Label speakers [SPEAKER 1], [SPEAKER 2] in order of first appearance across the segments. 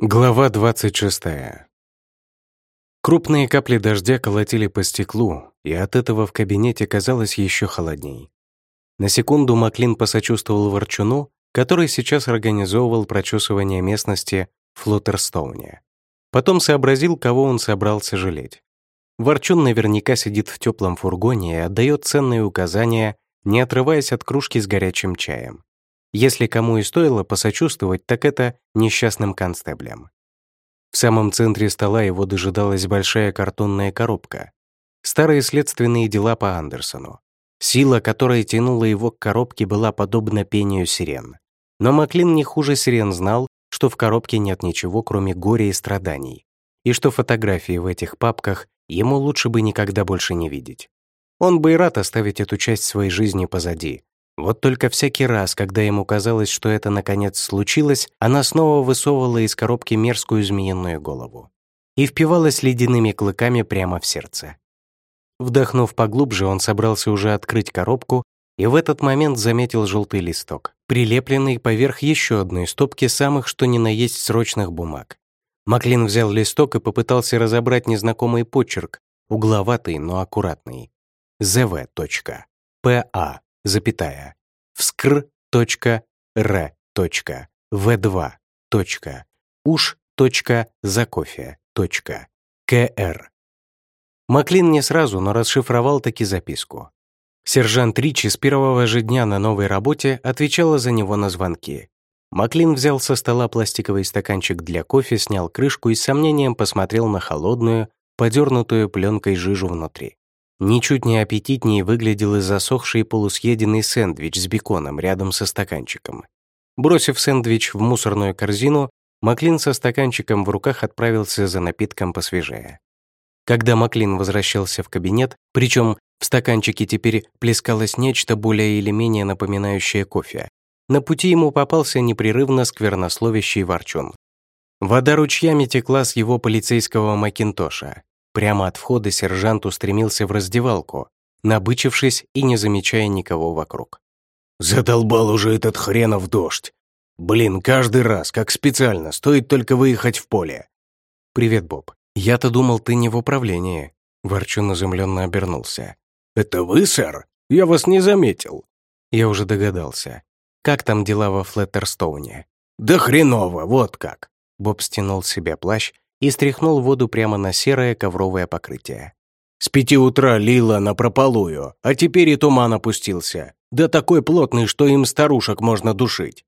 [SPEAKER 1] Глава 26. Крупные капли дождя колотили по стеклу, и от этого в кабинете казалось еще холодней. На секунду Маклин посочувствовал Ворчуну, который сейчас организовывал прочесывание местности в Флоттерстоуне. Потом сообразил, кого он собрался жалеть. Ворчун наверняка сидит в теплом фургоне и отдает ценные указания, не отрываясь от кружки с горячим чаем. Если кому и стоило посочувствовать, так это несчастным констеблям. В самом центре стола его дожидалась большая картонная коробка. Старые следственные дела по Андерсону. Сила, которая тянула его к коробке, была подобна пению сирен. Но Маклин не хуже сирен знал, что в коробке нет ничего, кроме горя и страданий, и что фотографии в этих папках ему лучше бы никогда больше не видеть. Он бы и рад оставить эту часть своей жизни позади, вот только всякий раз, когда ему казалось, что это наконец случилось, она снова высовывала из коробки мерзкую змеиную голову и впивалась ледяными клыками прямо в сердце. Вдохнув поглубже, он собрался уже открыть коробку и в этот момент заметил желтый листок, прилепленный поверх еще одной стопки самых что ни на есть срочных бумаг. Маклин взял листок и попытался разобрать незнакомый почерк, угловатый, но аккуратный. ЗВ. П.А запятая, вскр.р. В2. уж.закофе. Кр. Маклин не сразу, но расшифровал таки записку. Сержант Ричи с первого же дня на новой работе отвечала за него на звонки. Маклин взял со стола пластиковый стаканчик для кофе, снял крышку и с сомнением посмотрел на холодную, подернутую пленкой жижу внутри. Ничуть не аппетитнее выглядел и засохший полусъеденный сэндвич с беконом рядом со стаканчиком. Бросив сэндвич в мусорную корзину, Маклин со стаканчиком в руках отправился за напитком посвежее. Когда Маклин возвращался в кабинет, причем в стаканчике теперь плескалось нечто более или менее напоминающее кофе, на пути ему попался непрерывно сквернословящий ворчун. Вода ручьями текла с его полицейского макинтоша, Прямо от входа сержант устремился в раздевалку, набычившись и не замечая никого вокруг.
[SPEAKER 2] «Задолбал уже этот хренов дождь! Блин, каждый раз, как специально, стоит только выехать в поле!»
[SPEAKER 1] «Привет, Боб. Я-то думал, ты не в управлении». Ворчун изумленно обернулся.
[SPEAKER 2] «Это вы, сэр? Я вас не заметил».
[SPEAKER 1] Я уже догадался. Как там дела во Флеттерстоуне?
[SPEAKER 2] «Да хреново, вот как!»
[SPEAKER 1] Боб стянул с себя плащ и стряхнул воду прямо на серое ковровое покрытие.
[SPEAKER 2] «С пяти утра лило напропалую, а теперь и туман опустился. Да такой плотный, что им старушек можно душить.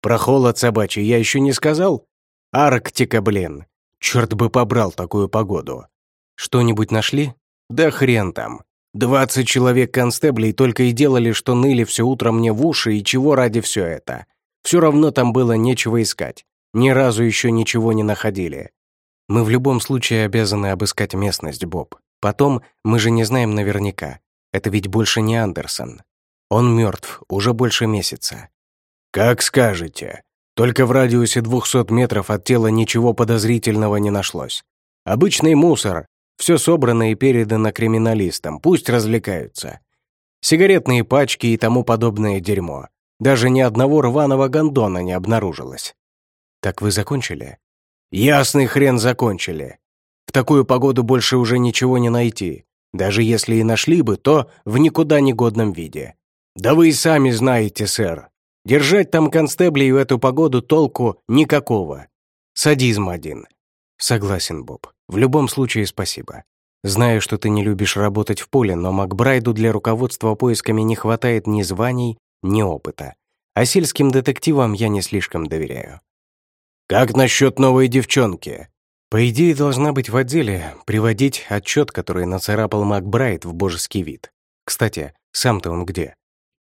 [SPEAKER 2] Про холод собачий я еще не сказал? Арктика, блин. Черт бы побрал такую погоду.
[SPEAKER 1] Что-нибудь нашли?
[SPEAKER 2] Да хрен там. Двадцать человек констеблей только и делали, что ныли все утро мне в уши, и чего ради все это. Все равно там было нечего искать. Ни разу еще ничего не находили.
[SPEAKER 1] Мы в любом случае обязаны обыскать местность, Боб. Потом мы же не знаем наверняка. Это ведь больше не Андерсон. Он мертв уже больше месяца.
[SPEAKER 2] Как скажете. Только в радиусе 200 метров от тела ничего подозрительного не нашлось. Обычный мусор. Все собрано и передано криминалистам. Пусть развлекаются. Сигаретные пачки и тому подобное дерьмо. Даже ни одного рваного гондона не обнаружилось.
[SPEAKER 1] Так вы закончили?
[SPEAKER 2] Ясный хрен закончили. В такую погоду больше уже ничего не найти. Даже если и нашли бы, то в никуда негодном виде. Да вы и сами знаете, сэр. Держать там констеблей в эту погоду толку никакого. Садизм один.
[SPEAKER 1] Согласен, Боб. В любом случае спасибо. Знаю, что ты не любишь работать в поле, но Макбрайду для руководства поисками не хватает ни званий, ни опыта. А сельским детективам я не слишком доверяю.
[SPEAKER 2] «Как насчет новой девчонки?»
[SPEAKER 1] По идее, должна быть в отделе, приводить отчет, который нацарапал Макбрайт в божеский вид. Кстати, сам-то он где?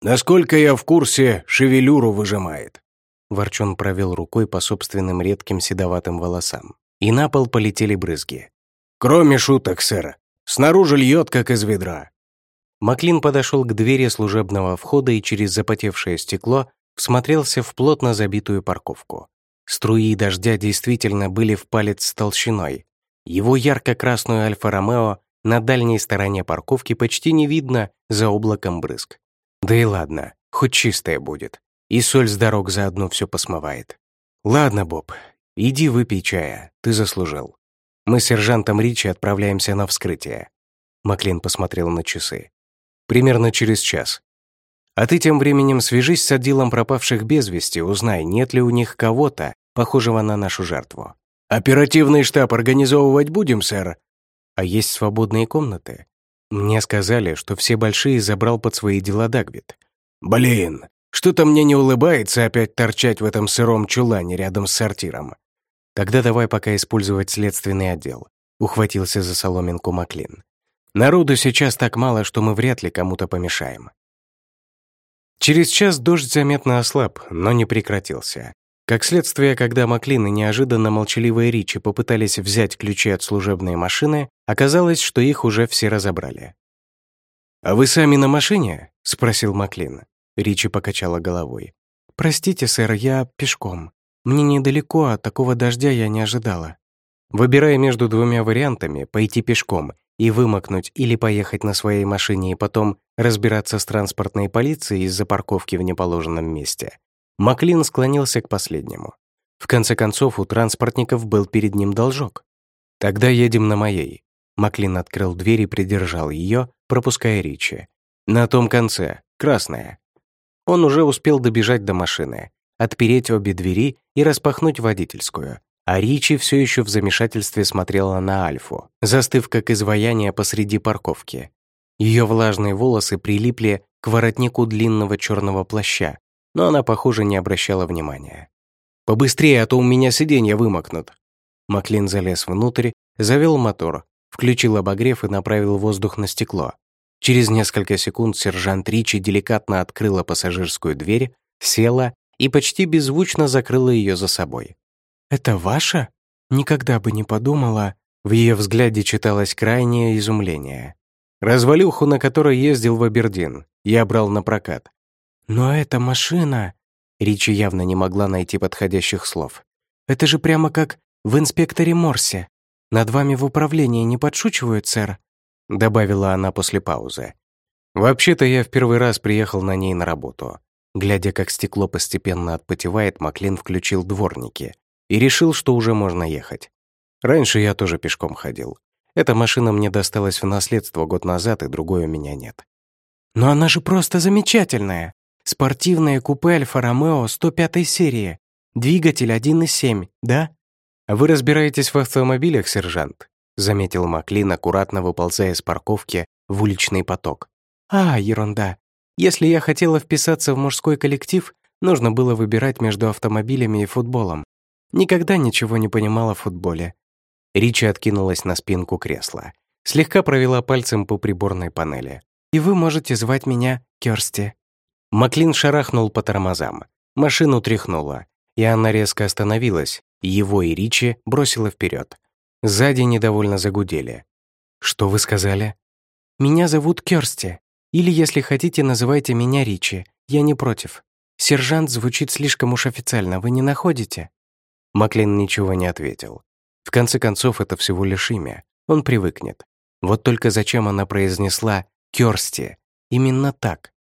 [SPEAKER 2] Насколько я в курсе, шевелюру выжимает.
[SPEAKER 1] Ворчон провел рукой по собственным редким седоватым волосам. И на пол полетели брызги.
[SPEAKER 2] «Кроме шуток, сэр. Снаружи льет, как из ведра».
[SPEAKER 1] Маклин подошел к двери служебного входа и через запотевшее стекло всмотрелся в плотно забитую парковку. Струи дождя действительно были в палец с толщиной. Его ярко-красную Альфа-Ромео на дальней стороне парковки почти не видно за облаком брызг. Да и ладно, хоть чистая будет. И соль с дорог заодно все посмывает. Ладно, Боб, Иди выпей чая, ты заслужил. Мы с сержантом Ричи отправляемся на вскрытие». Маклин посмотрел на часы. «Примерно через час. А ты тем временем свяжись с отделом пропавших без вести, узнай, нет ли у них кого-то, похожего на нашу жертву».
[SPEAKER 2] «Оперативный штаб организовывать будем, сэр?»
[SPEAKER 1] «А есть свободные комнаты?» Мне сказали, что все большие забрал под свои дела Дагвит.
[SPEAKER 2] «Блин, что-то мне не улыбается опять торчать в этом сыром чулане рядом с сортиром.
[SPEAKER 1] Тогда давай пока использовать следственный отдел», — ухватился за соломинку Маклин.
[SPEAKER 2] «Народу сейчас так мало, что мы вряд ли кому-то помешаем».
[SPEAKER 1] Через час дождь заметно ослаб, но не прекратился. Как следствие, когда Маклин и неожиданно молчаливые Ричи попытались взять ключи от служебной машины, оказалось, что их уже все разобрали.
[SPEAKER 2] «А вы сами на машине?» — спросил Маклин.
[SPEAKER 1] Ричи покачала головой. «Простите, сэр, я пешком. Мне недалеко, а такого дождя я не ожидала». Выбирая между двумя вариантами, пойти пешком и вымокнуть или поехать на своей машине и потом разбираться с транспортной полицией из-за парковки в неположенном месте, Маклин склонился к последнему. В конце концов, у транспортников был перед ним должок. «Тогда едем на моей». Маклин открыл дверь и придержал ее, пропуская Ричи. «На том конце. Красная». Он уже успел добежать до машины, отпереть обе двери и распахнуть водительскую. А Ричи все еще в замешательстве смотрела на Альфу, застыв как изваяние посреди парковки. Ее влажные волосы прилипли к воротнику длинного черного плаща, но она, похоже, не обращала внимания.
[SPEAKER 2] «Побыстрее, а то у меня сиденья вымокнут».
[SPEAKER 1] Маклин залез внутрь, завел мотор, включил обогрев и направил воздух на стекло. Через несколько секунд сержант Ричи деликатно открыла пассажирскую дверь, села и почти беззвучно закрыла ее за собой. «Это ваша?» Никогда бы не подумала. В ее взгляде читалось крайнее изумление. Развалюху, на которой ездил в Абердин, я брал на прокат. «Но эта машина...» Ричи явно не могла найти подходящих слов. «Это же прямо как в инспекторе Морсе. Над вами в управлении не подшучивают, сэр?» Добавила она после паузы. «Вообще-то я в первый раз приехал на ней на работу. Глядя, как стекло постепенно отпотевает, Маклин включил дворники и решил, что уже можно ехать. Раньше я тоже пешком ходил. Эта машина мне досталась в наследство год назад, и другой у меня нет. «Но она же просто замечательная!» Спортивное купе Альфа Ромео 105 серии. Двигатель 1.7, да? Вы разбираетесь в автомобилях, сержант? Заметил Маклин, аккуратно выползая с парковки в уличный поток. А, ерунда. Если я хотела вписаться в мужской коллектив, нужно было выбирать между автомобилями и футболом. Никогда ничего не понимала в футболе. Ричи откинулась на спинку кресла, слегка провела пальцем по приборной панели. «И вы можете звать меня Кёрсти». Маклин шарахнул по тормозам. Машину тряхнуло, и она резко остановилась, его и Ричи бросила вперед. Сзади недовольно загудели. «Что вы сказали?» «Меня зовут Кёрсти. Или, если хотите, называйте меня Ричи. Я не против. Сержант звучит слишком уж официально, вы не находите?» Маклин ничего не ответил. В конце концов, это всего лишь имя. Он привыкнет. Вот только зачем она произнесла «Кёрсти»? Именно так.